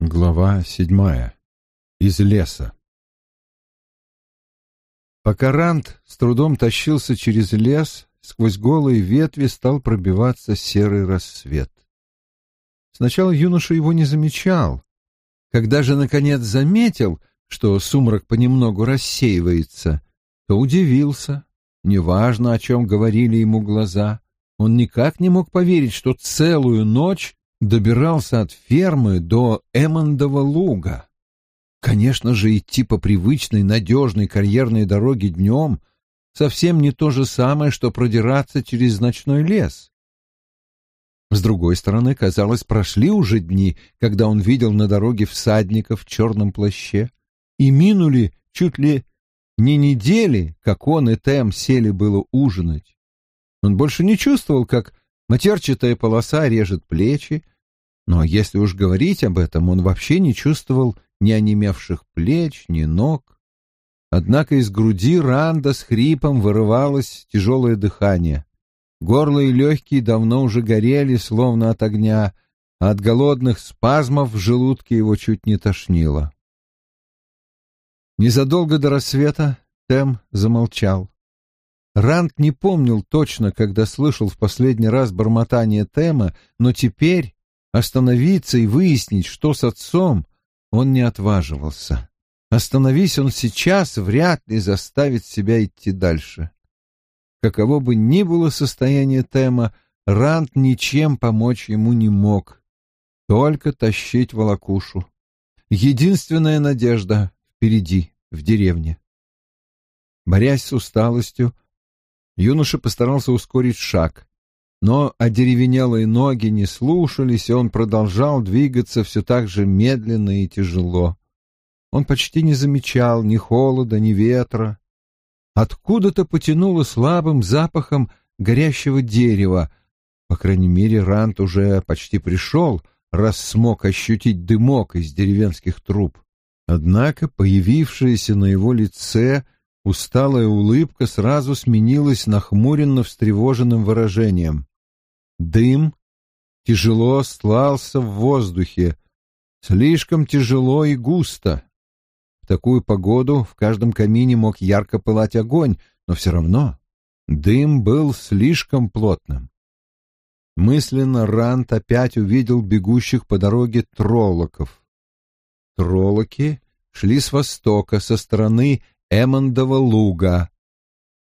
Глава седьмая. Из леса. Пока Рант с трудом тащился через лес, сквозь голые ветви стал пробиваться серый рассвет. Сначала юноша его не замечал. Когда же, наконец, заметил, что сумрак понемногу рассеивается, то удивился. Неважно, о чем говорили ему глаза. Он никак не мог поверить, что целую ночь добирался от фермы до Эммондова луга. Конечно же, идти по привычной надежной карьерной дороге днем совсем не то же самое, что продираться через ночной лес. С другой стороны, казалось, прошли уже дни, когда он видел на дороге всадников в черном плаще, и минули чуть ли не недели, как он и Тем сели было ужинать. Он больше не чувствовал, как Матерчатая полоса режет плечи, но если уж говорить об этом, он вообще не чувствовал ни онемевших плеч, ни ног. Однако из груди Ранда с хрипом вырывалось тяжелое дыхание. Горло и легкие давно уже горели, словно от огня, а от голодных спазмов в желудке его чуть не тошнило. Незадолго до рассвета Тем замолчал. Ранд не помнил точно, когда слышал в последний раз бормотание Тема, но теперь остановиться и выяснить, что с отцом, он не отваживался. Остановись он сейчас, вряд ли заставит себя идти дальше. Каково бы ни было состояние Тема, Ранд ничем помочь ему не мог, только тащить волокушу. Единственная надежда впереди, в деревне. Борясь с усталостью, Юноша постарался ускорить шаг, но одеревенелые ноги не слушались, и он продолжал двигаться все так же медленно и тяжело. Он почти не замечал ни холода, ни ветра. Откуда-то потянуло слабым запахом горящего дерева. По крайней мере, Рант уже почти пришел, раз смог ощутить дымок из деревенских труб. Однако появившееся на его лице — Усталая улыбка сразу сменилась нахмуренно встревоженным выражением. Дым тяжело слался в воздухе, слишком тяжело и густо. В такую погоду в каждом камине мог ярко пылать огонь, но все равно дым был слишком плотным. Мысленно Рант опять увидел бегущих по дороге троллоков. Троллоки шли с востока, со стороны Эммондова луга.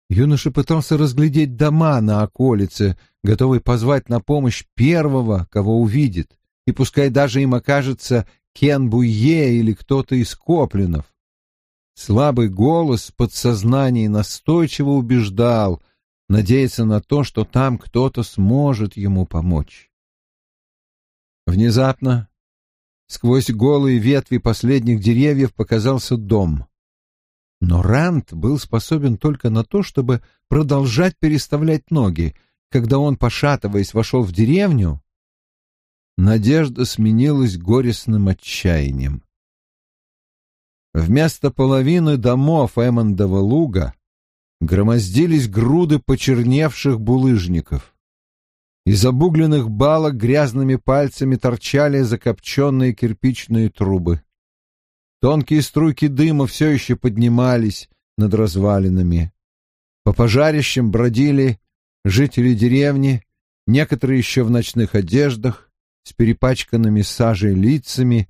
Юноша пытался разглядеть дома на околице, готовый позвать на помощь первого, кого увидит, и пускай даже им окажется Кен Буйе или кто-то из Коплинов. Слабый голос подсознания настойчиво убеждал, надеяться на то, что там кто-то сможет ему помочь. Внезапно сквозь голые ветви последних деревьев показался дом. Но Ранд был способен только на то, чтобы продолжать переставлять ноги. Когда он, пошатываясь, вошел в деревню, надежда сменилась горестным отчаянием. Вместо половины домов Эммондова луга громоздились груды почерневших булыжников. Из обугленных балок грязными пальцами торчали закопченные кирпичные трубы. Тонкие струйки дыма все еще поднимались над развалинами. По пожарищам бродили жители деревни, некоторые еще в ночных одеждах, с перепачканными сажей лицами,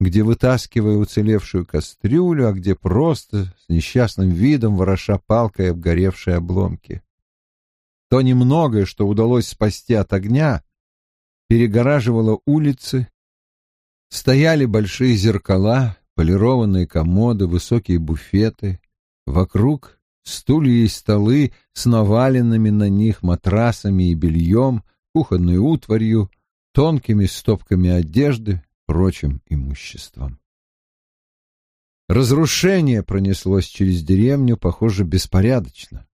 где вытаскивая уцелевшую кастрюлю, а где просто с несчастным видом вороша палкой обгоревшие обломки. То немногое, что удалось спасти от огня, перегораживало улицы, стояли большие зеркала, полированные комоды, высокие буфеты. Вокруг стулья и столы с наваленными на них матрасами и бельем, кухонной утварью, тонкими стопками одежды, прочим имуществом. Разрушение пронеслось через деревню, похоже, беспорядочно.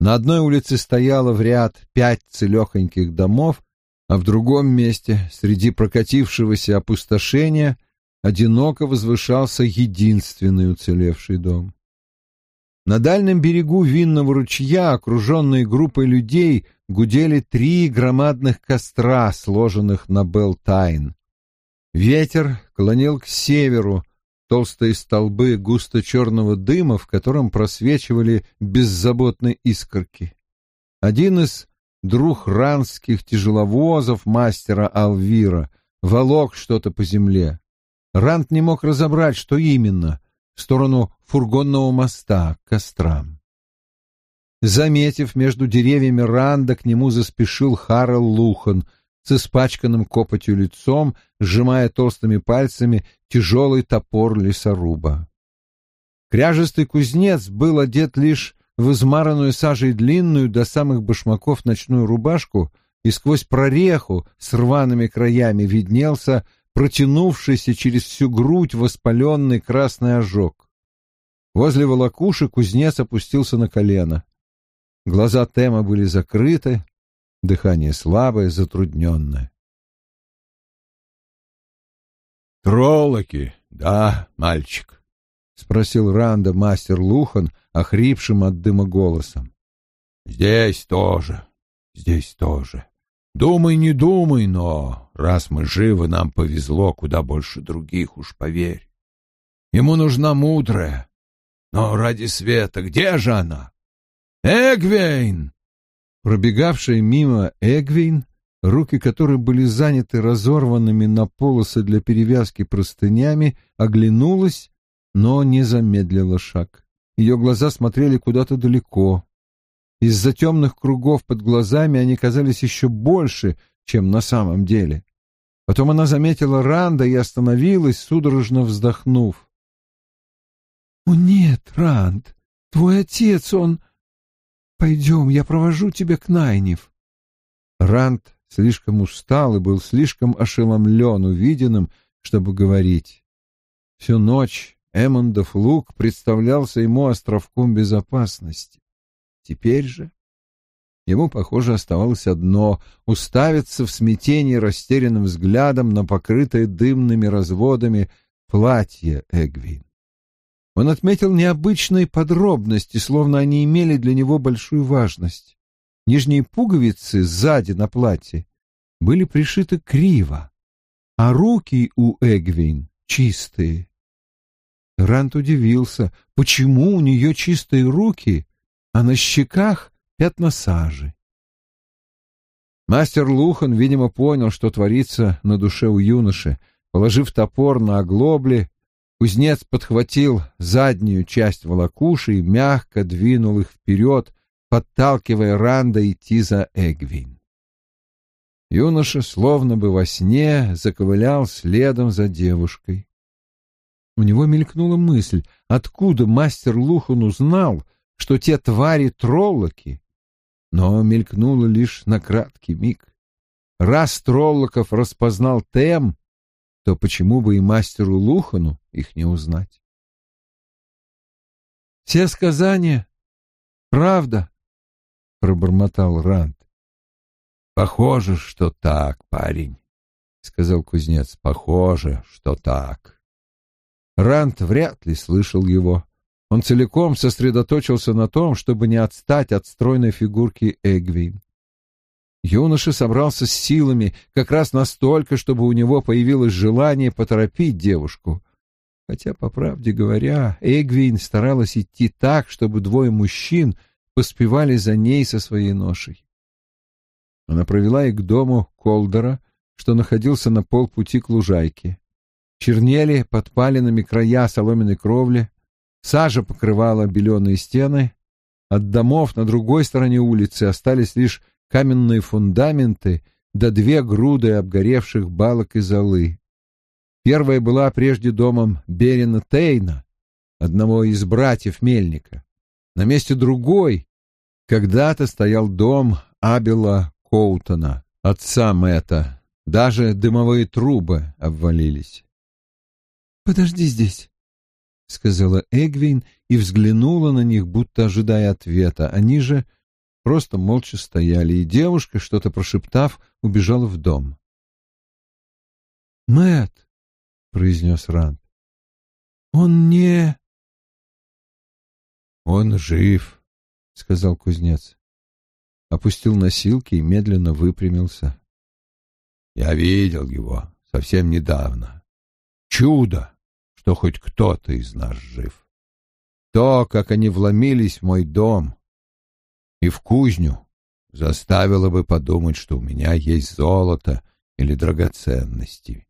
На одной улице стояло в ряд пять целехоньких домов, а в другом месте, среди прокатившегося опустошения, одиноко возвышался единственный уцелевший дом. На дальнем берегу винного ручья, окруженные группой людей, гудели три громадных костра, сложенных на Белтайн. Ветер клонил к северу толстые столбы густо-черного дыма, в котором просвечивали беззаботные искорки. Один из друхранских тяжеловозов мастера Алвира волок что-то по земле. Рант не мог разобрать, что именно, в сторону фургонного моста к кострам. Заметив между деревьями Ранда, к нему заспешил Харрел Лухан с испачканным копотью лицом, сжимая толстыми пальцами тяжелый топор лесоруба. Кряжестый кузнец был одет лишь в измаранную сажей длинную до самых башмаков ночную рубашку, и сквозь прореху с рваными краями виднелся протянувшийся через всю грудь воспаленный красный ожог. Возле волокуши кузнец опустился на колено. Глаза Тема были закрыты, дыхание слабое, затрудненное. «Троллоки, да, мальчик?» — спросил Ранда мастер Лухан, охрипшим от дыма голосом. «Здесь тоже, здесь тоже. Думай, не думай, но раз мы живы, нам повезло куда больше других, уж поверь. Ему нужна мудрая. Но ради света, где же она? Эгвейн!» Пробегавшая мимо Эгвейн, руки которой были заняты разорванными на полосы для перевязки простынями, оглянулась, но не замедлила шаг. Ее глаза смотрели куда-то далеко. Из-за темных кругов под глазами они казались еще больше, чем на самом деле. Потом она заметила Ранда и остановилась, судорожно вздохнув. — О нет, Ранд, твой отец, он... Пойдем, я провожу тебя к Найнев. Ранд слишком устал и был слишком ошеломлен увиденным, чтобы говорить. Всю ночь Эммондов лук представлялся ему островком безопасности. Теперь же ему, похоже, оставалось одно — уставиться в смятении растерянным взглядом на покрытое дымными разводами платье Эгвин. Он отметил необычные подробности, словно они имели для него большую важность. Нижние пуговицы сзади на платье были пришиты криво, а руки у Эгвин чистые. Рант удивился, почему у нее чистые руки, а на щеках пятна сажи. Мастер Лухан, видимо, понял, что творится на душе у юноши. Положив топор на оглобли, Кузнец подхватил заднюю часть волокуши и мягко двинул их вперед, подталкивая Ранда идти за Эгвин. Юноша, словно бы во сне, заковылял следом за девушкой. У него мелькнула мысль, откуда мастер Лухан узнал, что те твари троллоки, но мелькнуло лишь на краткий миг. Раз Троллоков распознал Тем, то почему бы и мастеру Лухану их не узнать? «Все сказания — правда», — пробормотал Ранд. «Похоже, что так, парень», — сказал кузнец. «Похоже, что так». Ранд вряд ли слышал его. Он целиком сосредоточился на том, чтобы не отстать от стройной фигурки Эгвин. Юноша собрался с силами как раз настолько, чтобы у него появилось желание поторопить девушку. Хотя, по правде говоря, Эгвин старалась идти так, чтобы двое мужчин поспевали за ней со своей ношей. Она провела их к дому Колдера, что находился на полпути к лужайке. Чернели подпаленными края соломенной кровли, сажа покрывала беленые стены. От домов на другой стороне улицы остались лишь каменные фундаменты да две груды обгоревших балок и золы. Первая была прежде домом Берина Тейна, одного из братьев Мельника. На месте другой когда-то стоял дом Абела Коутона, отца Мэтта. Даже дымовые трубы обвалились. «Подожди здесь», — сказала Эгвин и взглянула на них, будто ожидая ответа. Они же просто молча стояли, и девушка, что-то прошептав, убежала в дом. Мэт, произнес Ранд. Он не Он жив, сказал кузнец. Опустил носилки и медленно выпрямился. Я видел его совсем недавно. Чудо, что хоть кто-то из нас жив. То, как они вломились в мой дом и в кузню, заставило бы подумать, что у меня есть золото или драгоценности.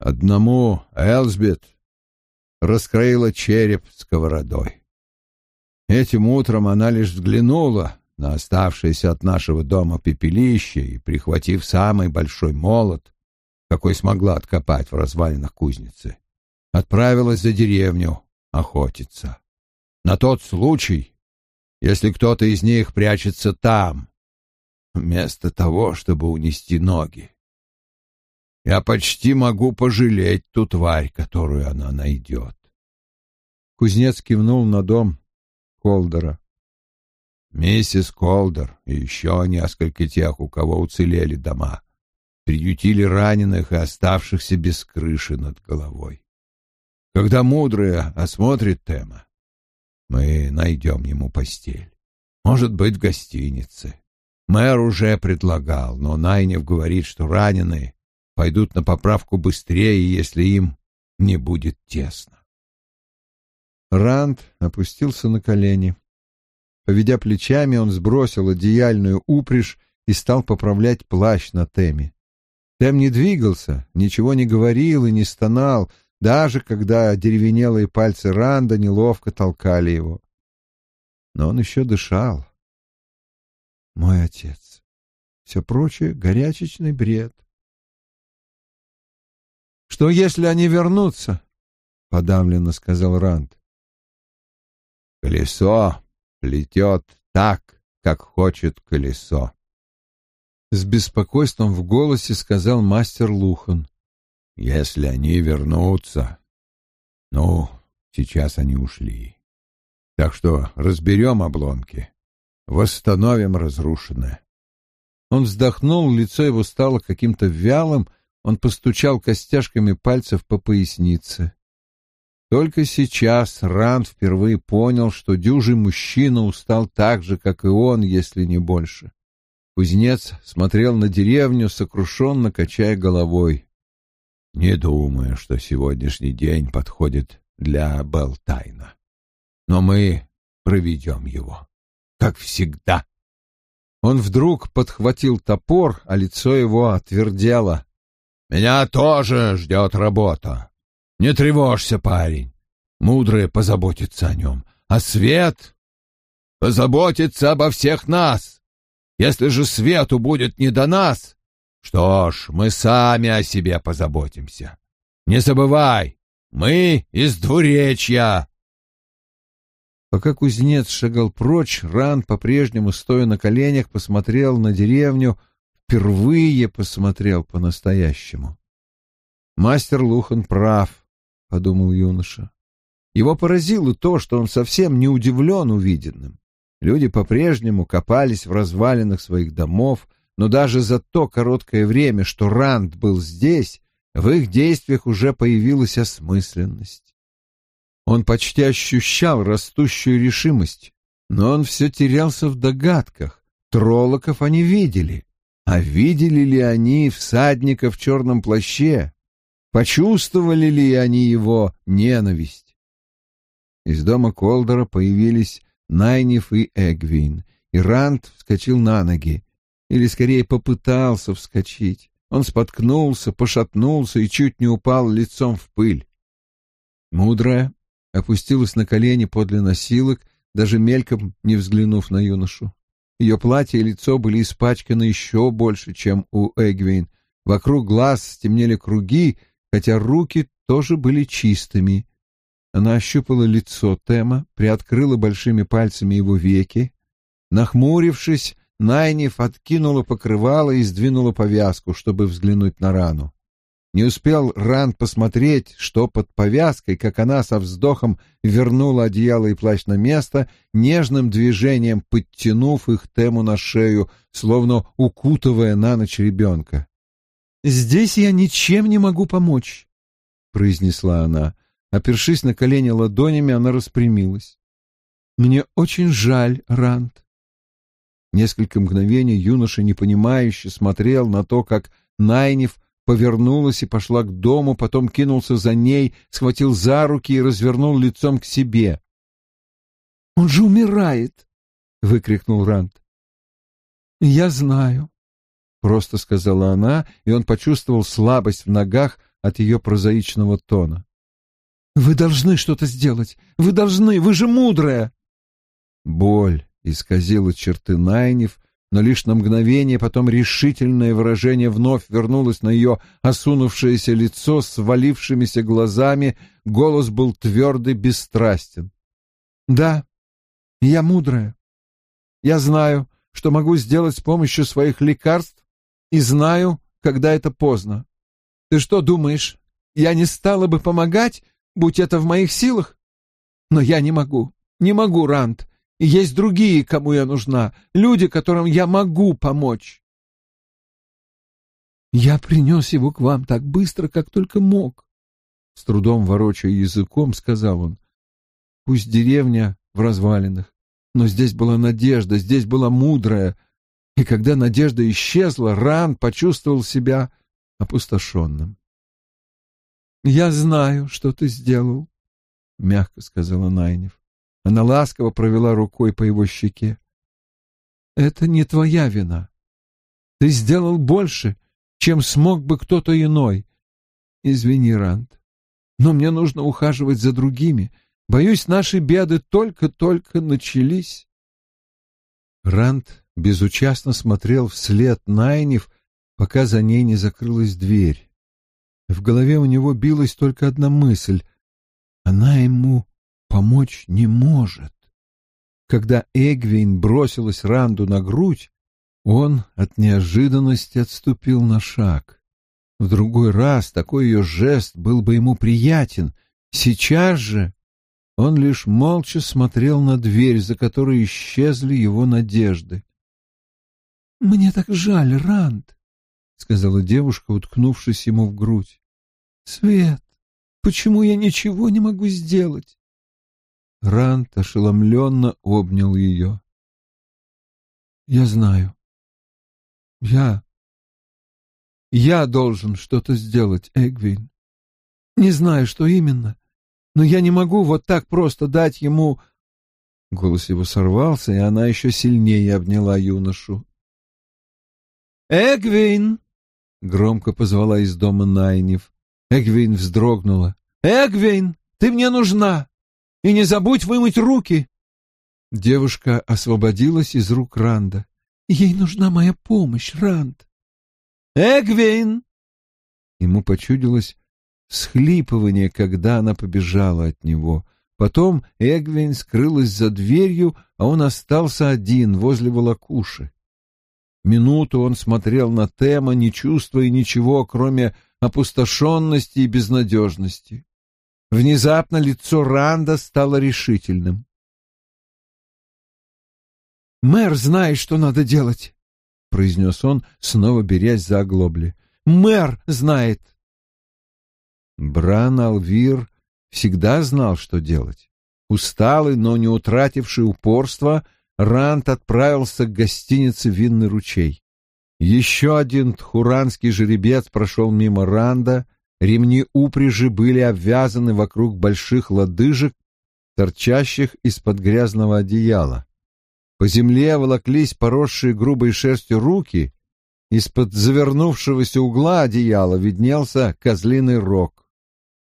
Одному Элсбет раскроила череп сковородой. Этим утром она лишь взглянула на оставшееся от нашего дома пепелище и, прихватив самый большой молот, какой смогла откопать в развалинах кузницы, отправилась за деревню охотиться. На тот случай, если кто-то из них прячется там, вместо того, чтобы унести ноги. Я почти могу пожалеть ту тварь, которую она найдет. Кузнец кивнул на дом Колдера. Миссис Колдер и еще несколько тех, у кого уцелели дома, приютили раненых и оставшихся без крыши над головой. Когда мудрая осмотрит Тема, мы найдем ему постель. Может быть, в гостинице. Мэр уже предлагал, но Найнев говорит, что раненые пойдут на поправку быстрее, если им не будет тесно. Ранд опустился на колени. Поведя плечами, он сбросил одеяльную упряжь и стал поправлять плащ на Теме. Тем не двигался, ничего не говорил и не стонал, даже когда деревенелые пальцы Ранда неловко толкали его. Но он еще дышал. Мой отец. Все прочее — горячечный бред. «Что, если они вернутся?» — подавленно сказал Ранд. «Колесо плетет так, как хочет колесо», с беспокойством в голосе сказал мастер Лухан. «Если они вернутся...» «Ну, сейчас они ушли. Так что разберем обломки, восстановим разрушенное». Он вздохнул, лицо его стало каким-то вялым, он постучал костяшками пальцев по пояснице. Только сейчас Ранд впервые понял, что дюжий мужчина устал так же, как и он, если не больше. Кузнец смотрел на деревню, сокрушенно качая головой. «Не думаю, что сегодняшний день подходит для Белтайна. Но мы проведем его, как всегда». Он вдруг подхватил топор, а лицо его отвердело. «Меня тоже ждет работа. Не тревожься, парень. Мудрые позаботятся о нем, а свет позаботится обо всех нас. Если же свету будет не до нас, что ж, мы сами о себе позаботимся. Не забывай, мы из двуречья. Пока кузнец шагал прочь, Ран, по-прежнему стоя на коленях, посмотрел на деревню, впервые посмотрел по-настоящему. «Мастер Лухан прав», — подумал юноша. Его поразило то, что он совсем не удивлен увиденным. Люди по-прежнему копались в развалинах своих домов, но даже за то короткое время, что Ранд был здесь, в их действиях уже появилась осмысленность. Он почти ощущал растущую решимость, но он все терялся в догадках. Троллоков они видели, а видели ли они всадника в черном плаще? Почувствовали ли они его ненависть? Из дома Колдера появились Найниф и Эгвин, и Ранд вскочил на ноги, или скорее попытался вскочить. Он споткнулся, пошатнулся и чуть не упал лицом в пыль. Мудрая опустилась на колени подле носилок, даже мельком не взглянув на юношу. Ее платье и лицо были испачканы еще больше, чем у Эгвин. Вокруг глаз стемнели круги, хотя руки тоже были чистыми. Она ощупала лицо Тема, приоткрыла большими пальцами его веки. Нахмурившись, Найниф откинула покрывало и сдвинула повязку, чтобы взглянуть на рану. Не успел Ран посмотреть, что под повязкой, как она со вздохом вернула одеяло и плащ на место, нежным движением подтянув их Тему на шею, словно укутывая на ночь ребенка. «Здесь я ничем не могу помочь», — произнесла она. Опершись на колени ладонями, она распрямилась. «Мне очень жаль, Ранд». Несколько мгновений юноша непонимающе смотрел на то, как Найнев повернулась и пошла к дому, потом кинулся за ней, схватил за руки и развернул лицом к себе. «Он же умирает!» — выкрикнул Рант. «Я знаю», — просто сказала она, и он почувствовал слабость в ногах от ее прозаичного тона. «Вы должны что-то сделать! Вы должны! Вы же мудрая!» Боль исказила черты Найнев, но лишь на мгновение потом решительное выражение вновь вернулось на ее осунувшееся лицо с свалившимися глазами, голос был твердый, бесстрастен. «Да, я мудрая. Я знаю, что могу сделать с помощью своих лекарств, и знаю, когда это поздно. Ты что думаешь, я не стала бы помогать, будь это в моих силах? Но я не могу, не могу, Рант, есть другие, кому я нужна, люди, которым я могу помочь. Я принес его к вам так быстро, как только мог. С трудом ворочая языком, сказал он. Пусть деревня в развалинах, но здесь была надежда, здесь была мудрая. И когда надежда исчезла, Ран почувствовал себя опустошенным. «Я знаю, что ты сделал», — мягко сказала Найнев. Она ласково провела рукой по его щеке. «Это не твоя вина. Ты сделал больше, чем смог бы кто-то иной. Извини, Ранд, но мне нужно ухаживать за другими, Боюсь, наши беды только-только начались. Ранд безучастно смотрел вслед Найнев, пока за ней не закрылась дверь. В голове у него билась только одна мысль — она ему помочь не может. Когда Эгвин бросилась Ранду на грудь, он от неожиданности отступил на шаг. В другой раз такой ее жест был бы ему приятен. Сейчас же он лишь молча смотрел на дверь, за которой исчезли его надежды. — Мне так жаль, Ранд, — сказала девушка, уткнувшись ему в грудь. — Свет, почему я ничего не могу сделать? Ранд ошеломленно обнял ее. — Я знаю. Я... Я должен что-то сделать, Эгвин. Не знаю, что именно, но я не могу вот так просто дать ему...» Голос его сорвался, и она еще сильнее обняла юношу. «Эгвин!» — громко позвала из дома Найнев. Эгвин вздрогнула. «Эгвин, ты мне нужна! И не забудь вымыть руки!» Девушка освободилась из рук Ранда. «Ей нужна моя помощь, Ранд!» «Эгвин!» Ему почудилось, всхлипывание, когда она побежала от него. Потом Эгвин скрылась за дверью, а он остался один возле волокуши. Минуту он смотрел на Тема, не чувствуя ничего, кроме опустошенности и безнадежности. Внезапно лицо Ранда стало решительным. «Мэр знает, что надо делать», — произнес он, снова берясь за оглобли. «Мэр знает!» Бран Алвир всегда знал, что делать. Усталый, но не утративший упорства, Рант отправился к гостинице «Винный ручей». Еще один тхуранский жеребец прошел мимо Ранда, ремни упряжи были обвязаны вокруг больших лодыжек, торчащих из-под грязного одеяла. По земле волоклись поросшие грубой шерстью руки, из-под завернувшегося угла одеяла виднелся козлиный рог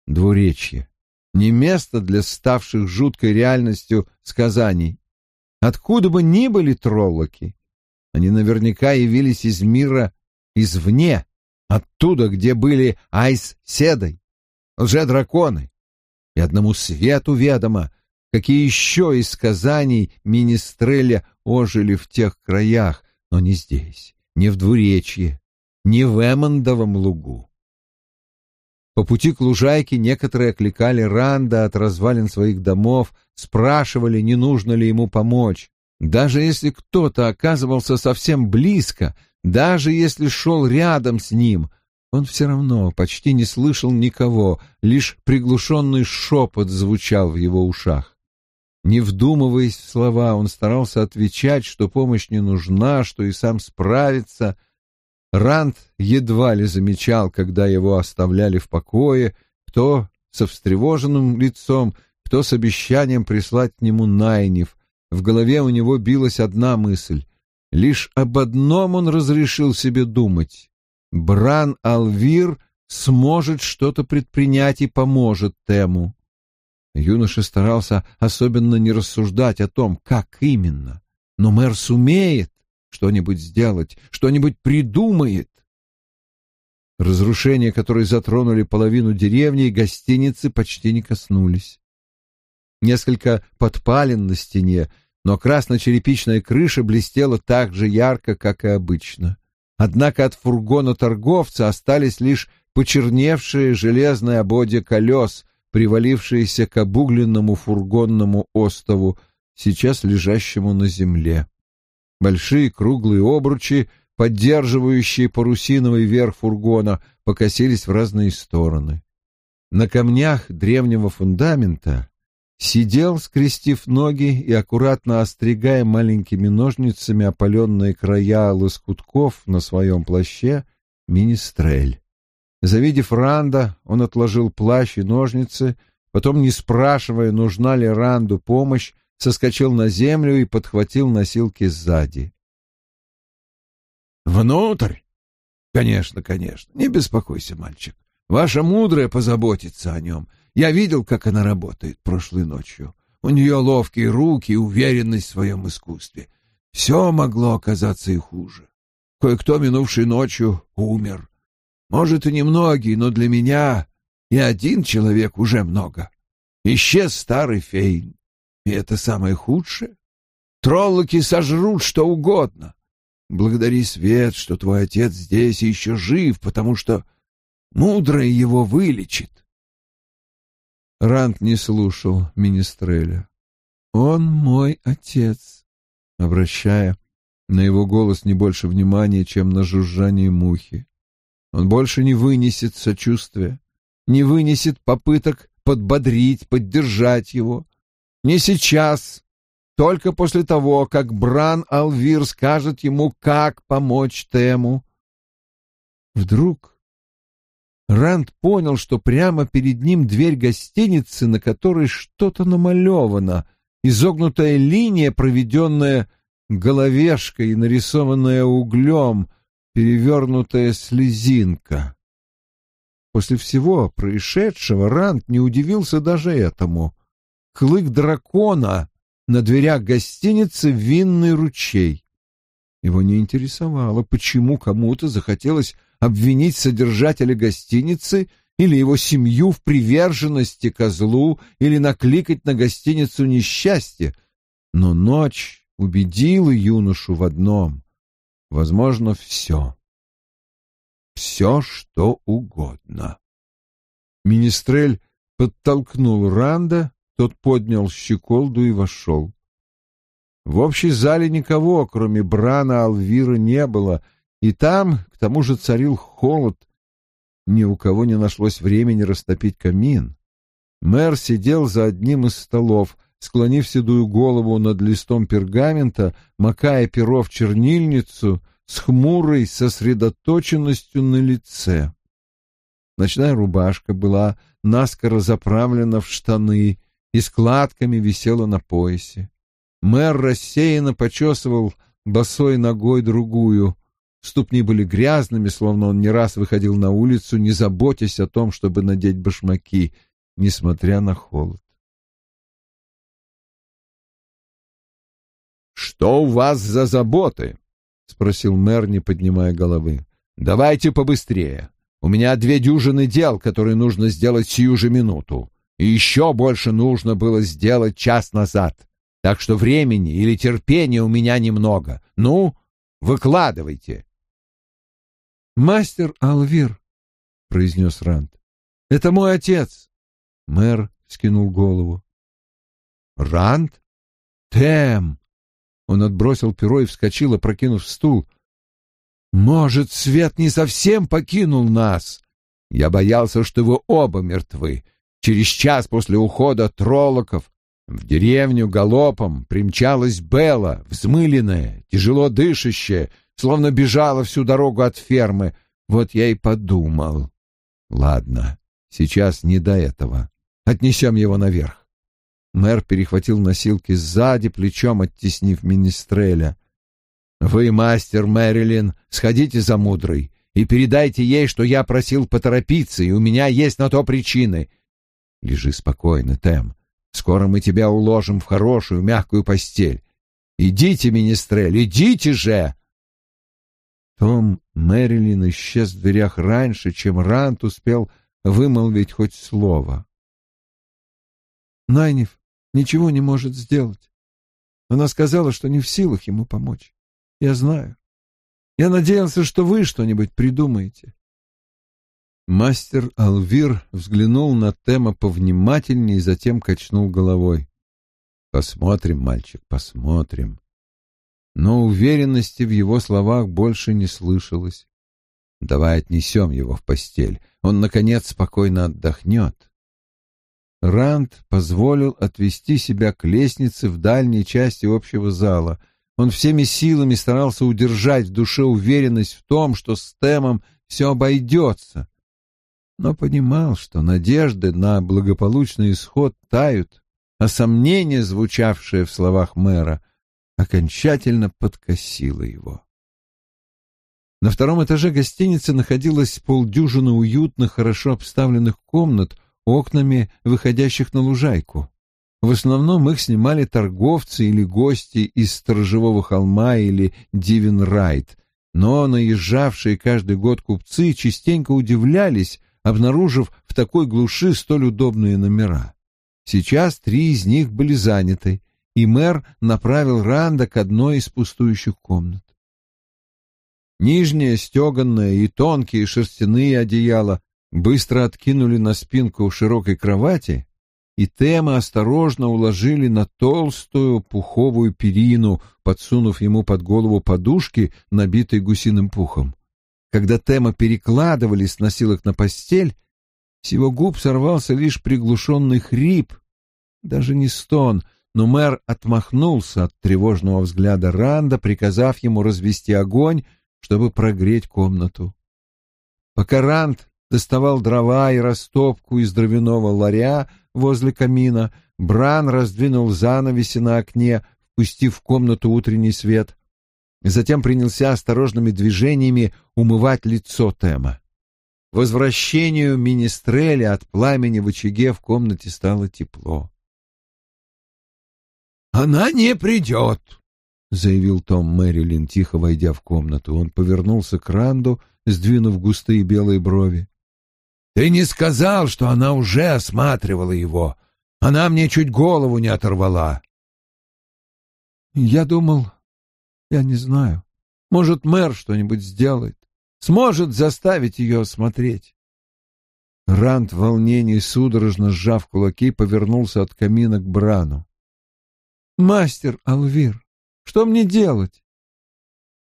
двуречье, не место для ставших жуткой реальностью сказаний. Откуда бы ни были троллоки, они наверняка явились из мира извне, оттуда, где были Айс-Седой, лже-драконы. И одному свету ведомо, какие еще из сказаний Министреля ожили в тех краях, но не здесь, не в двуречье, не в Эммондовом лугу. По пути к лужайке некоторые окликали Ранда от развалин своих домов, спрашивали, не нужно ли ему помочь. Даже если кто-то оказывался совсем близко, даже если шел рядом с ним, он все равно почти не слышал никого, лишь приглушенный шепот звучал в его ушах. Не вдумываясь в слова, он старался отвечать, что помощь не нужна, что и сам справится, Ранд едва ли замечал, когда его оставляли в покое, кто со встревоженным лицом, кто с обещанием прислать к нему Найнев. В голове у него билась одна мысль. Лишь об одном он разрешил себе думать. Бран Алвир сможет что-то предпринять и поможет Тему. Юноша старался особенно не рассуждать о том, как именно. Но мэр сумеет что-нибудь сделать, что-нибудь придумает. Разрушения, которые затронули половину деревни и гостиницы, почти не коснулись. Несколько подпален на стене, но красно-черепичная крыша блестела так же ярко, как и обычно. Однако от фургона торговца остались лишь почерневшие железные ободья колес, привалившиеся к обугленному фургонному остову, сейчас лежащему на земле. Большие круглые обручи, поддерживающие парусиновый верх фургона, покосились в разные стороны. На камнях древнего фундамента сидел, скрестив ноги и аккуратно остригая маленькими ножницами опаленные края лоскутков на своем плаще, министрель. Завидев Ранда, он отложил плащ и ножницы, потом, не спрашивая, нужна ли Ранду помощь, соскочил на землю и подхватил носилки сзади. «Внутрь?» «Конечно, конечно. Не беспокойся, мальчик. Ваша мудрая позаботится о нем. Я видел, как она работает прошлой ночью. У нее ловкие руки и уверенность в своем искусстве. Все могло оказаться и хуже. Кое-кто минувшей ночью умер. Может, и немногие, но для меня и один человек уже много. Исчез старый Фейн. И это самое худшее. Троллоки сожрут что угодно. Благодари свет, что твой отец здесь еще жив, потому что мудрое его вылечит. Рант не слушал Министреля. «Он мой отец», обращая на его голос не больше внимания, чем на жужжание мухи. Он больше не вынесет сочувствия, не вынесет попыток подбодрить, поддержать его, не сейчас, только после того, как Бран Алвир скажет ему, как помочь Тему. Вдруг Ранд понял, что прямо перед ним дверь гостиницы, на которой что-то намалевано, изогнутая линия, проведенная головешкой и нарисованная углем, перевернутая слезинка. После всего происшедшего Ранд не удивился даже этому — клык дракона на дверях гостиницы «Винный ручей». Его не интересовало, почему кому-то захотелось обвинить содержателя гостиницы или его семью в приверженности козлу или накликать на гостиницу несчастье. Но ночь убедила юношу в одном — возможно, все. Все, что угодно. Министрель подтолкнул Ранда, тот поднял щеколду и вошел. В общей зале никого, кроме Брана Алвира, не было, и там, к тому же, царил холод. Ни у кого не нашлось времени растопить камин. Мэр сидел за одним из столов, склонив седую голову над листом пергамента, макая перо в чернильницу с хмурой сосредоточенностью на лице. Ночная рубашка была наскоро заправлена в штаны, и складками висела на поясе. Мэр рассеянно почесывал босой ногой другую. Ступни были грязными, словно он не раз выходил на улицу, не заботясь о том, чтобы надеть башмаки, несмотря на холод. «Что у вас за заботы?» — спросил мэр, не поднимая головы. «Давайте побыстрее. У меня две дюжины дел, которые нужно сделать сию же минуту и еще больше нужно было сделать час назад. Так что времени или терпения у меня немного. Ну, выкладывайте. «Мастер Алвир», — произнес Ранд, — «это мой отец». Мэр скинул голову. «Ранд? Тем!» Он отбросил перо и вскочил, опрокинув стул. «Может, свет не совсем покинул нас? Я боялся, что вы оба мертвы. Через час после ухода троллоков в деревню галопом примчалась Белла, взмыленная, тяжело дышащая, словно бежала всю дорогу от фермы. Вот я и подумал. Ладно, сейчас не до этого. Отнесем его наверх. Мэр перехватил носилки сзади, плечом оттеснив министреля. «Вы, мастер Мэрилин, сходите за мудрой и передайте ей, что я просил поторопиться, и у меня есть на то причины. Лежи спокойно, Тем. Скоро мы тебя уложим в хорошую, мягкую постель. Идите, министрель, идите же!» Том Мэрилин исчез в дверях раньше, чем Рант успел вымолвить хоть слово. Найниф ничего не может сделать. Она сказала, что не в силах ему помочь. Я знаю. Я надеялся, что вы что-нибудь придумаете. Мастер Алвир взглянул на Тема повнимательнее и затем качнул головой. «Посмотрим, мальчик, посмотрим». Но уверенности в его словах больше не слышалось. «Давай отнесем его в постель. Он, наконец, спокойно отдохнет». Ранд позволил отвести себя к лестнице в дальней части общего зала — он всеми силами старался удержать в душе уверенность в том, что с Темом все обойдется, но понимал, что надежды на благополучный исход тают, а сомнение, звучавшее в словах мэра, окончательно подкосило его. На втором этаже гостиницы находилось полдюжины уютных, хорошо обставленных комнат, окнами, выходящих на лужайку. В основном их снимали торговцы или гости из Сторожевого холма или Дивенрайт, но наезжавшие каждый год купцы частенько удивлялись, обнаружив в такой глуши столь удобные номера. Сейчас три из них были заняты, и мэр направил Ранда к одной из пустующих комнат. Нижнее стеганное и тонкие шерстяные одеяла быстро откинули на спинку широкой кровати, и Тема осторожно уложили на толстую пуховую перину, подсунув ему под голову подушки, набитые гусиным пухом. Когда Тема перекладывали с носилок на постель, с его губ сорвался лишь приглушенный хрип, даже не стон, но мэр отмахнулся от тревожного взгляда Ранда, приказав ему развести огонь, чтобы прогреть комнату. Пока Ранд доставал дрова и растопку из дровяного ларя, возле камина, Бран раздвинул занавеси на окне, впустив в комнату утренний свет. Затем принялся осторожными движениями умывать лицо Тема. Возвращению Министреля от пламени в очаге в комнате стало тепло. «Она не придет», — заявил Том Мэрилин, тихо войдя в комнату. Он повернулся к Ранду, сдвинув густые белые брови. «Ты не сказал, что она уже осматривала его. Она мне чуть голову не оторвала. Я думал, я не знаю. Может, мэр что-нибудь сделает. Сможет заставить ее осмотреть. Рант в волнении, судорожно сжав кулаки, повернулся от камина к Брану. «Мастер Алвир, что мне делать?»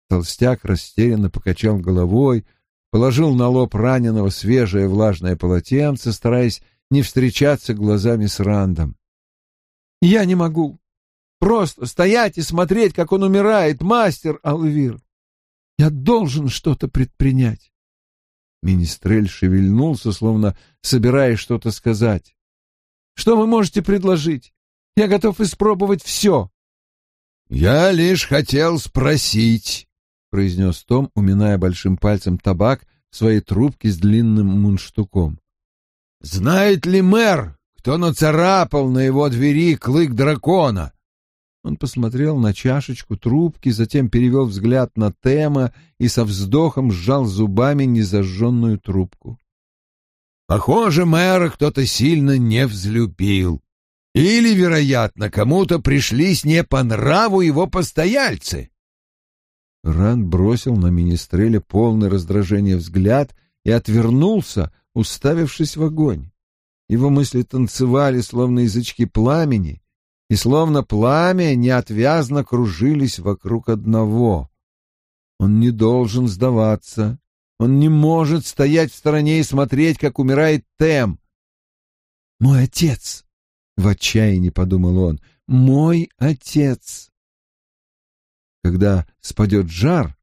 Толстяк растерянно покачал головой, положил на лоб раненого свежее влажное полотенце, стараясь не встречаться глазами с Рандом. «Я не могу. Просто стоять и смотреть, как он умирает, мастер Алвир. Я должен что-то предпринять». Министрель шевельнулся, словно собираясь что-то сказать. «Что вы можете предложить? Я готов испробовать все». «Я лишь хотел спросить», — произнес Том, уминая большим пальцем табак в своей трубке с длинным мундштуком. Знает ли мэр, кто нацарапал на его двери клык дракона? Он посмотрел на чашечку трубки, затем перевел взгляд на Тема и со вздохом сжал зубами незажженную трубку. Похоже, мэра кто-то сильно не взлюбил. Или, вероятно, кому-то пришлись не по нраву его постояльцы. Ран бросил на министреля полный раздражения взгляд и отвернулся, уставившись в огонь. Его мысли танцевали, словно язычки пламени, и словно пламя неотвязно кружились вокруг одного. Он не должен сдаваться. Он не может стоять в стороне и смотреть, как умирает Тем. «Мой отец!» — в отчаянии подумал он. «Мой отец!» Когда спадет жар,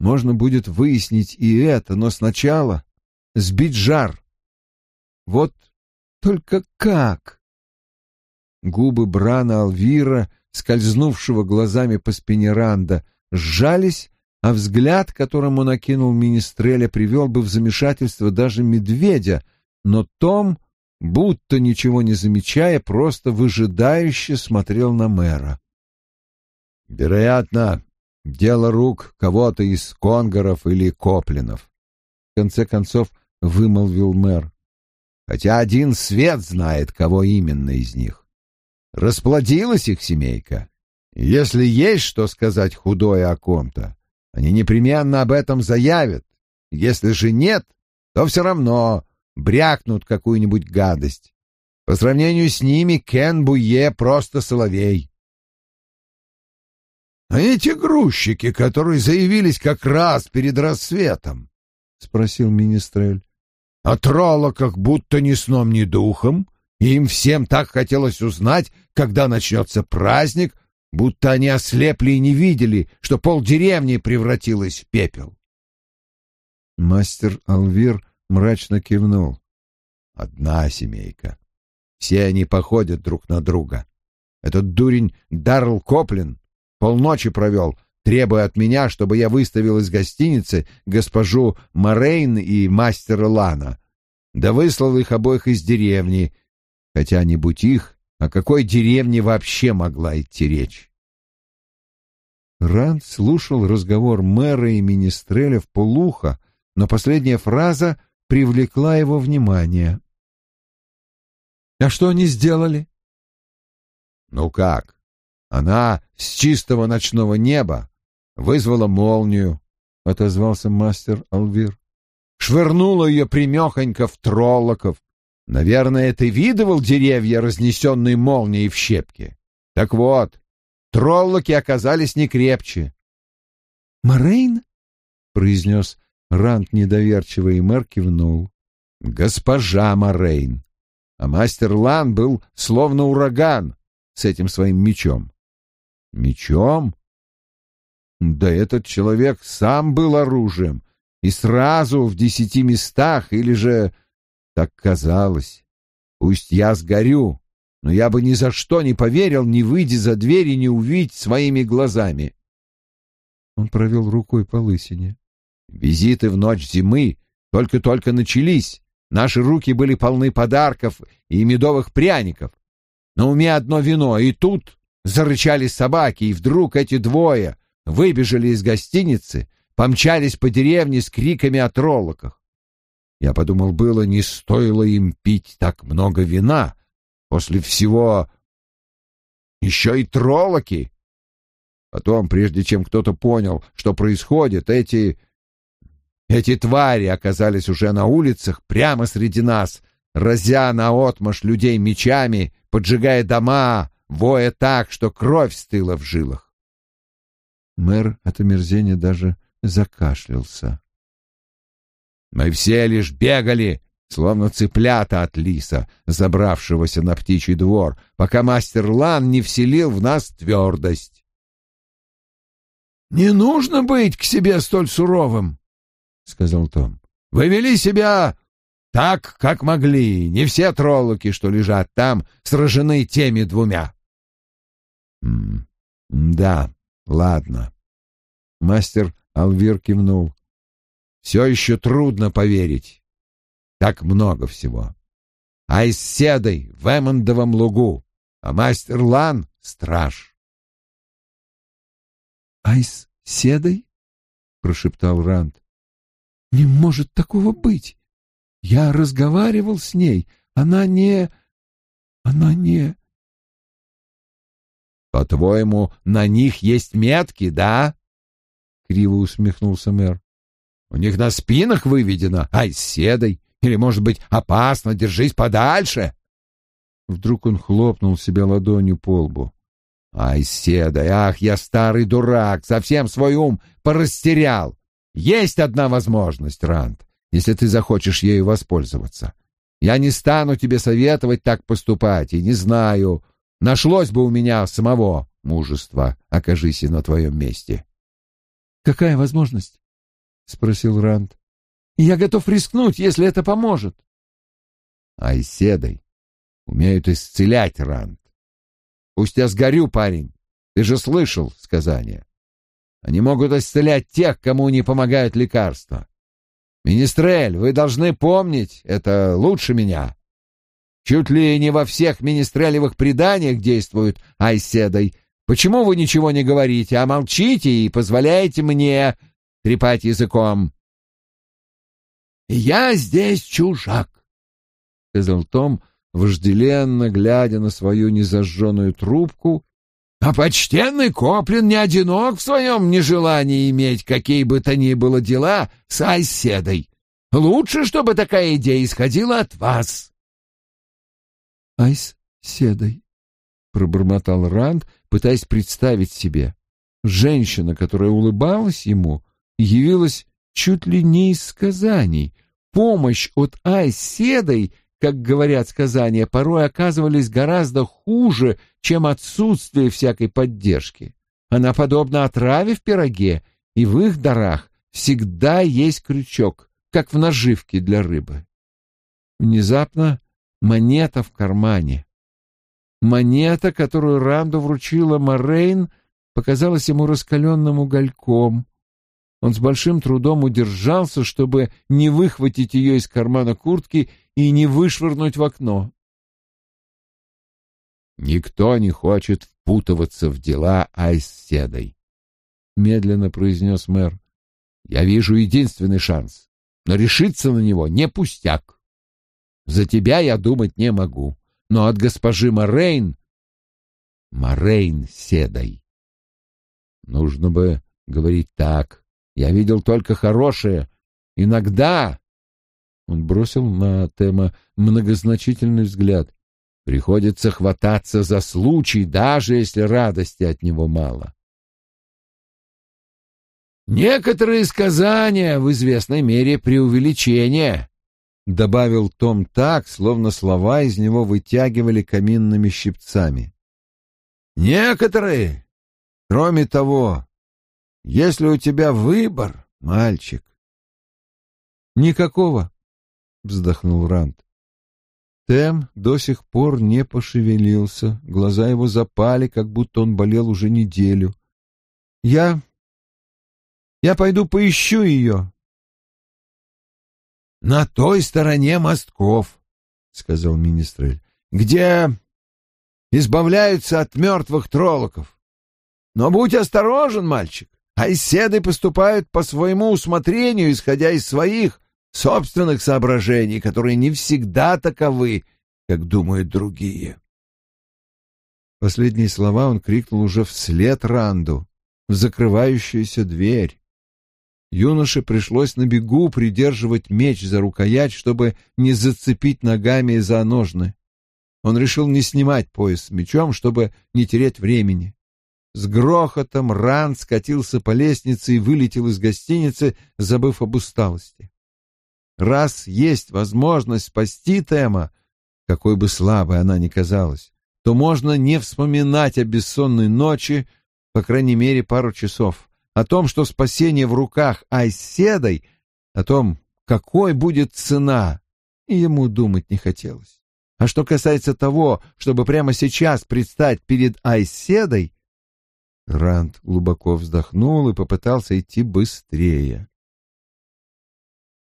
можно будет выяснить и это, но сначала сбить жар. Вот только как? Губы Брана Алвира, скользнувшего глазами по спине Ранда, сжались, а взгляд, которым он окинул Министреля, привел бы в замешательство даже медведя, но Том, будто ничего не замечая, просто выжидающе смотрел на мэра. «Вероятно, дело рук кого-то из конгоров или коплинов», — в конце концов вымолвил мэр. «Хотя один свет знает, кого именно из них. Расплодилась их семейка. Если есть что сказать худое о ком-то, они непременно об этом заявят. Если же нет, то все равно брякнут какую-нибудь гадость. По сравнению с ними Кен Буе просто соловей. — А эти грузчики, которые заявились как раз перед рассветом? — спросил Министрель. — А тролла как будто ни сном, ни духом, им всем так хотелось узнать, когда начнется праздник, будто они ослепли и не видели, что полдеревни превратилось в пепел. Мастер Алвир мрачно кивнул. Одна семейка. Все они походят друг на друга. Этот дурень Даррел Коплин полночи провел, требуя от меня, чтобы я выставил из гостиницы госпожу Морейн и мастера Лана, да выслал их обоих из деревни, хотя не будь их, о какой деревне вообще могла идти речь? Ранд слушал разговор мэра и министреля в полухо, но последняя фраза привлекла его внимание. «А что они сделали?» «Ну как? Она с чистого ночного неба вызвала молнию», — отозвался мастер Алвир. «Швырнула ее примехонько в троллоков, Наверное, ты видывал деревья, разнесенные молнией в щепки? Так вот, троллоки оказались не крепче. «Морейн?» — произнес Рант недоверчиво, и мэр кивнул. «Госпожа Морейн!» А мастер Лан был словно ураган с этим своим мечом. Мечом? Да этот человек сам был оружием, и сразу в десяти местах, или же так казалось. Пусть я сгорю, но я бы ни за что не поверил, не выйдя за дверь и не увидеть своими глазами. Он провел рукой по лысине. Визиты в ночь зимы только-только начались. Наши руки были полны подарков и медовых пряников. На уме одно вино, и тут зарычали собаки, и вдруг эти двое выбежали из гостиницы, помчались по деревне с криками о троллоках. Я подумал, было, не стоило им пить так много вина. После всего еще и троллоки. Потом, прежде чем кто-то понял, что происходит, эти... Эти твари оказались уже на улицах, прямо среди нас, разя наотмашь людей мечами, поджигая дома, воя так, что кровь стыла в жилах. Мэр от омерзения даже закашлялся. Мы все лишь бегали, словно цыплята от лиса, забравшегося на птичий двор, пока мастер Лан не вселил в нас твердость. «Не нужно быть к себе столь суровым», — сказал Том. «Вы вели себя так, как могли. Не все троллоки, что лежат там, сражены теми двумя». «М «Да, ладно». Мастер Алвир кивнул. Все еще трудно поверить. Так много всего. А из Седой в Эммондовом лугу, а мастер Лан — страж. «Айс Седой?» — прошептал Ранд. «Не может такого быть. Я разговаривал с ней. Она не... Она не...» «По-твоему, на них есть метки, да?» — криво усмехнулся мэр. У них на спинах выведено «Ай, седой!» или, может быть, «Опасно, держись подальше!» Вдруг он хлопнул себя ладонью по лбу. «Ай, седой! Ах, я старый дурак! Совсем свой ум порастерял! Есть одна возможность, Ранд, если ты захочешь ею воспользоваться. Я не стану тебе советовать так поступать, и не знаю, нашлось бы у меня самого мужество, окажись и на твоем месте». «Какая возможность?» спросил Ранд. «Я готов рискнуть, если это поможет». Айседой умеют исцелять, Ранд. Пусть я сгорю, парень. Ты же слышал сказание. Они могут исцелять тех, кому не помогают лекарства. Министрель, вы должны помнить, это лучше меня. Чуть ли не во всех министрелевых преданиях действуют айседой. Почему вы ничего не говорите, а молчите и позволяете мне трепать языком? «Я здесь чужак», — сказал Том, вожделенно глядя на свою незажженную трубку, «а почтенный Коплин не одинок в своем нежелании иметь какие бы то ни было дела с Айседой. Лучше, чтобы такая идея исходила от вас». «Айс-седой», — пробормотал Ранд, пытаясь представить себе. Женщина, которая улыбалась ему, явилась чуть ли не из сказаний. Помощь от Айседой, как говорят сказания, порой оказывались гораздо хуже, чем отсутствие всякой поддержки. Она подобна отраве в пироге, и в их дарах всегда есть крючок, как в наживке для рыбы. Внезапно монета в кармане. Монета, которую Ранду вручила Морейн, показалась ему раскаленным угольком. Он с большим трудом удержался, чтобы не выхватить ее из кармана куртки и не вышвырнуть в окно. «Никто не хочет впутываться в дела Айседой», — медленно произнес мэр. «Я вижу единственный шанс, но решиться на него не пустяк. За тебя я думать не могу, но от госпожи Морейн... Морейн седой. Нужно бы говорить так, я видел только хорошее. Иногда...» Он бросил на Тема многозначительный взгляд. «Приходится хвататься за случай, даже если радости от него мало». «Некоторые сказания в известной мере преувеличения», — добавил Том так, словно слова из него вытягивали каминными щипцами. «Некоторые. Кроме того, если у тебя выбор, мальчик. Никакого, вздохнул Ранд. Тем до сих пор не пошевелился, глаза его запали, как будто он болел уже неделю. Я... я пойду поищу ее. На той стороне мостков, — сказал министрель, — где избавляются от мертвых троллоков. Но будь осторожен, мальчик. Айседы поступают по своему усмотрению, исходя из своих собственных соображений, которые не всегда таковы, как думают другие. Последние слова он крикнул уже вслед Ранду, в закрывающуюся дверь. Юноше пришлось на бегу придерживать меч за рукоять, чтобы не зацепить ногами за ножны. Он решил не снимать пояс с мечом, чтобы не терять времени. С грохотом Ран скатился по лестнице и вылетел из гостиницы, забыв об усталости. Раз есть возможность спасти Тема, какой бы слабой она ни казалась, то можно не вспоминать о бессонной ночи, по крайней мере, пару часов, о том, что спасение в руках Айседой, о том, какой будет цена, ему думать не хотелось. А что касается того, чтобы прямо сейчас предстать перед Айседой, Ранд глубоко вздохнул и попытался идти быстрее.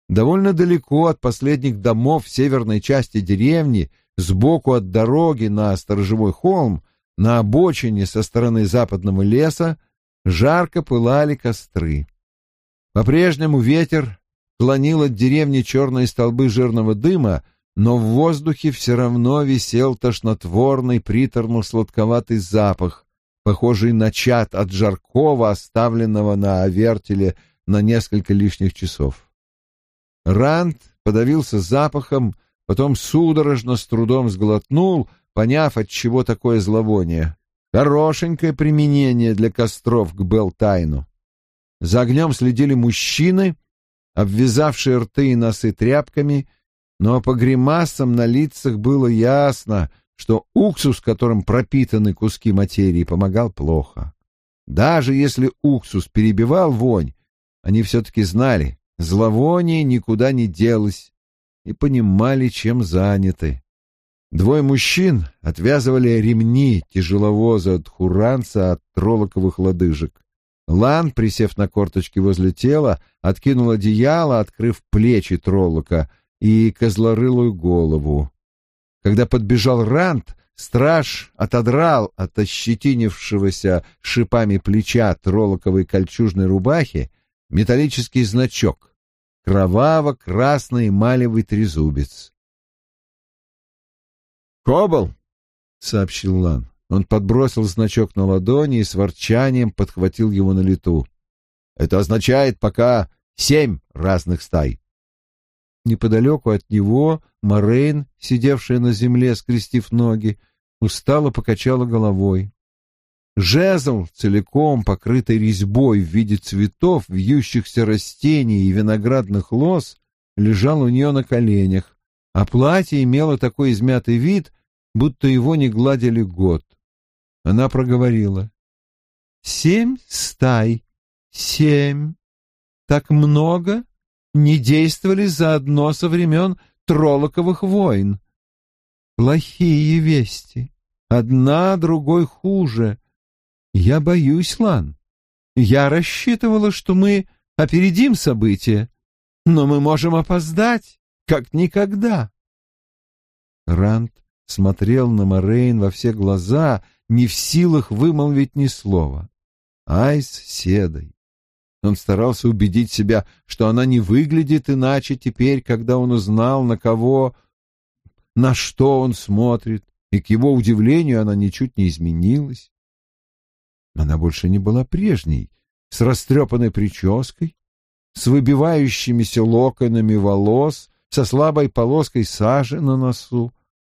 Довольно далеко от последних домов в северной части деревни, сбоку от дороги на сторожевой холм, на обочине со стороны западного леса, жарко пылали костры. По-прежнему ветер клонил от деревни черные столбы жирного дыма, но в воздухе все равно висел тошнотворный приторно-сладковатый запах, похожий на чад от жаркого, оставленного на вертеле на несколько лишних часов. Ранд подавился запахом, потом судорожно с трудом сглотнул, поняв, от чего такое зловоние. Хорошенькое применение для костров к Белтайну. За огнем следили мужчины, обвязавшие рты и носы тряпками, но по гримасам на лицах было ясно, что уксус, которым пропитаны куски материи, помогал плохо. Даже если уксус перебивал вонь, они все-таки знали, зловоние никуда не делось и понимали, чем заняты. Двое мужчин отвязывали ремни тяжеловоза от хуранца от троллоковых лодыжек. Лан, присев на корточки возле тела, откинул одеяло, открыв плечи троллока и козлорылую голову. Когда подбежал Рант, страж отодрал от ощетинившегося шипами плеча троллоковой кольчужной рубахи металлический значок — кроваво-красный эмалевый трезубец. «Кобл!» — сообщил Лан. Он подбросил значок на ладони и с ворчанием подхватил его на лету. «Это означает пока семь разных стай». Неподалеку от него Морейн, сидевшая на земле, скрестив ноги, устало покачала головой. Жезл, целиком покрытый резьбой в виде цветов, вьющихся растений и виноградных лоз, лежал у нее на коленях, а платье имело такой измятый вид, будто его не гладили год. Она проговорила. «Семь стай, семь. Так много не действовали заодно со времен Тролоковых войн. Плохие вести. Одна другой хуже. Я боюсь, Лан. Я рассчитывала, что мы опередим события, но мы можем опоздать, как никогда. Ранд смотрел на Морейн во все глаза, не в силах вымолвить ни слова. Айс седой. Он старался убедить себя, что она не выглядит иначе теперь, когда он узнал, на кого, на что он смотрит, и, к его удивлению, она ничуть не изменилась. Она больше не была прежней, с растрепанной прической, с выбивающимися локонами волос, со слабой полоской сажи на носу.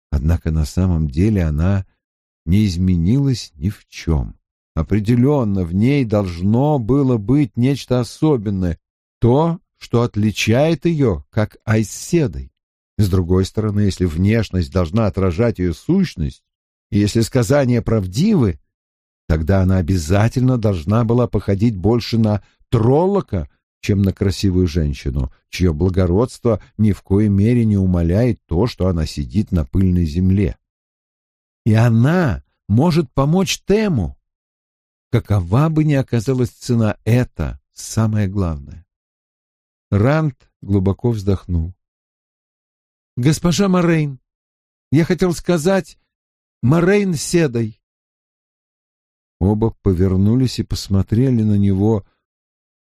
Однако на самом деле она не изменилась ни в чем. Определенно, в ней должно было быть нечто особенное, то, что отличает ее, как айседой. С другой стороны, если внешность должна отражать ее сущность, и если сказания правдивы, тогда она обязательно должна была походить больше на троллока, чем на красивую женщину, чье благородство ни в коей мере не умаляет то, что она сидит на пыльной земле. И она может помочь Тему. Какова бы ни оказалась цена, это самое главное. Ранд глубоко вздохнул. «Госпожа Морейн, я хотел сказать Морейн Седай». Оба повернулись и посмотрели на него,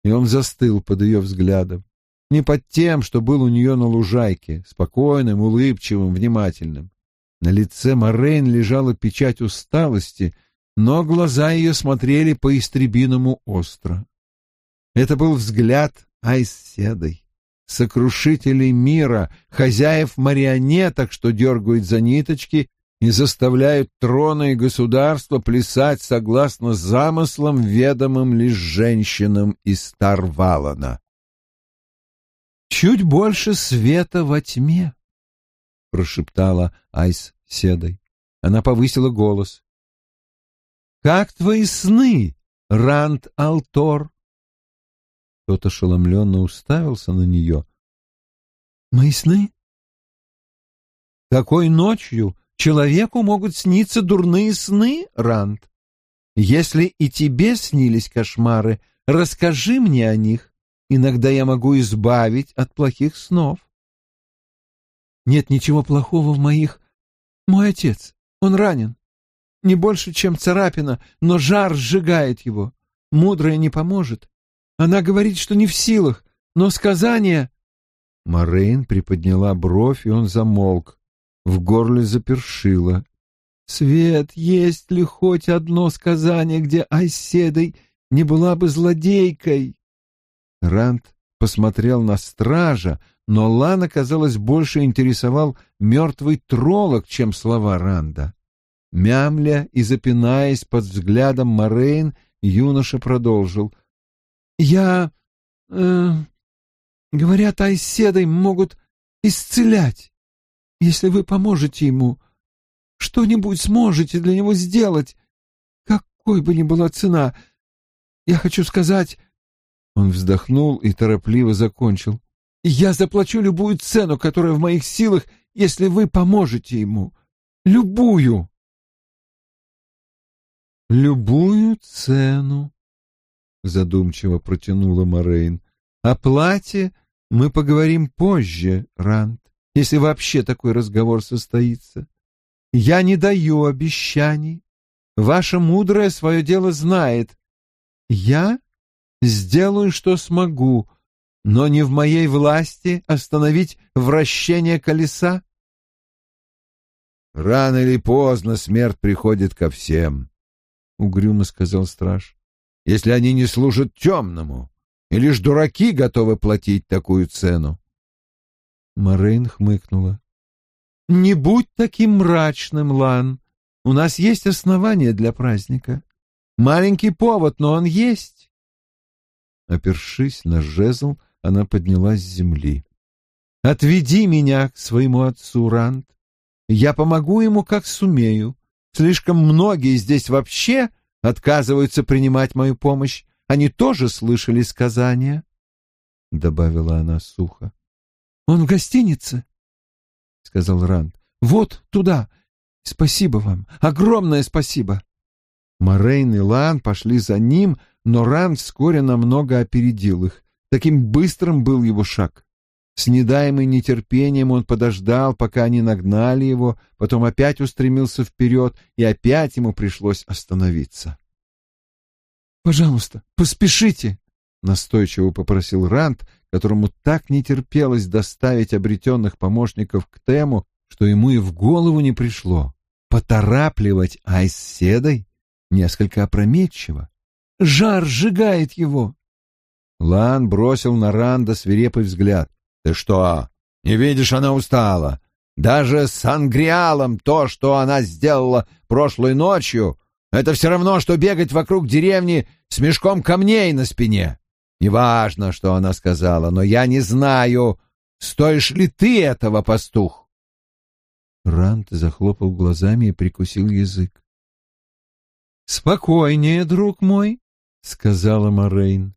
и он застыл под ее взглядом. Не под тем, что был у нее на лужайке, спокойным, улыбчивым, внимательным. На лице Морейн лежала печать усталости, но глаза ее смотрели по-ястребиному остро. Это был взгляд Айседой сокрушителей мира, хозяев марионеток, что дергают за ниточки и заставляют троны и государства плясать согласно замыслам, ведомым лишь женщинам из Тарвалана. «Чуть больше света во тьме», — прошептала Айс Седой. Она повысила голос. «Как твои сны, Ранд Алтор?» Тот ошеломленно уставился на нее. «Мои сны?» «Такой ночью человеку могут сниться дурные сны, Ранд. Если и тебе снились кошмары, расскажи мне о них. Иногда я могу избавить от плохих снов». «Нет ничего плохого в моих... Мой отец, он ранен. Не больше, чем царапина, но жар сжигает его. Мудрая не поможет. Она говорит, что не в силах, но сказание...» Морейн приподняла бровь, и он замолк. В горле запершило. «Свет, есть ли хоть одно сказание, где Айседой не была бы злодейкой?» Ранд посмотрел на стража, но Лана, казалось, больше интересовал мертвый троллок, чем слова Ранда. Мямля и запинаясь под взглядом Морейн, юноша продолжил — я... Э, говорят, айседой могут исцелять. Если вы поможете ему, что-нибудь сможете для него сделать, какой бы ни была цена. Я хочу сказать, Он вздохнул и торопливо закончил. «Я заплачу любую цену, которая в моих силах, если вы поможете ему. Любую!» «Любую цену», — задумчиво протянула Морейн. «О плате мы поговорим позже, Ранд, если вообще такой разговор состоится. Я не даю обещаний. Ваша мудрая свое дело знает. Я сделаю, что смогу, но не в моей власти остановить вращение колеса. Рано или поздно смерть приходит ко всем, — угрюмо сказал страж, — если они не служат темному, и лишь дураки готовы платить такую цену. Морейн хмыкнула. — Не будь таким мрачным, Лан. У нас есть основания для праздника. Маленький повод, но он есть. Опершись на жезл, она поднялась с земли. «Отведи меня к своему отцу, Ранд. Я помогу ему, как сумею. Слишком многие здесь вообще отказываются принимать мою помощь. Они тоже слышали сказания», — добавила она сухо. «Он в гостинице», — сказал Ранд. «Вот туда. Спасибо вам. Огромное спасибо». Морейн и Лан пошли за ним, но Ранд вскоре намного опередил их. Таким быстрым был его шаг. С недаемым нетерпением он подождал, пока они нагнали его, потом опять устремился вперед, и опять ему пришлось остановиться. «Пожалуйста, поспешите!» — настойчиво попросил Ранд, которому так не терпелось доставить обретенных помощников к Тему, что ему и в голову не пришло. Поторапливать Айс Седой несколько опрометчиво. Жар сжигает его. Лан бросил на Ранда свирепый взгляд. «Ты что, не видишь, она устала? Даже с Ангриалом то, что она сделала прошлой ночью, это все равно, что бегать вокруг деревни с мешком камней на спине. Неважно, что она сказала, но я не знаю, стоишь ли ты этого, пастух?» Ранд захлопал глазами и прикусил язык. «Спокойнее, друг мой», — сказала Морейн.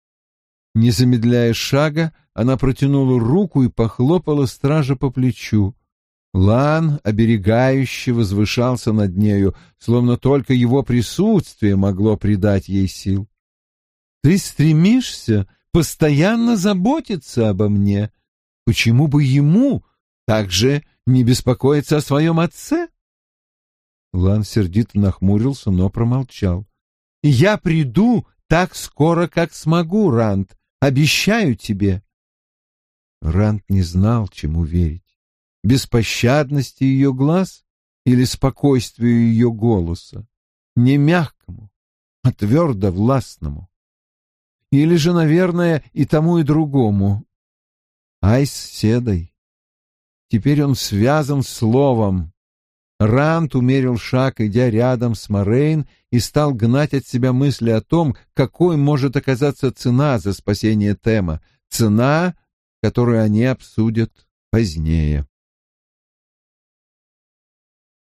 Не замедляя шага, она протянула руку и похлопала стража по плечу. Лан, оберегающе, возвышался над нею, словно только его присутствие могло придать ей сил. «Ты стремишься постоянно заботиться обо мне. Почему бы ему также не беспокоиться о своем отце?» Лан сердито нахмурился, но промолчал. «Я приду так скоро, как смогу, Ранд. Обещаю тебе. Рант не знал, чему верить. Беспощадности ее глаз или спокойствию ее голоса. Не мягкому, а твердо властному. Или же, наверное, и тому, и другому. Айс седой. Теперь он связан словом, Рант умерил шаг, идя рядом с Морейн, и стал гнать от себя мысли о том, какой может оказаться цена за спасение Тема, цена, которую они обсудят позднее.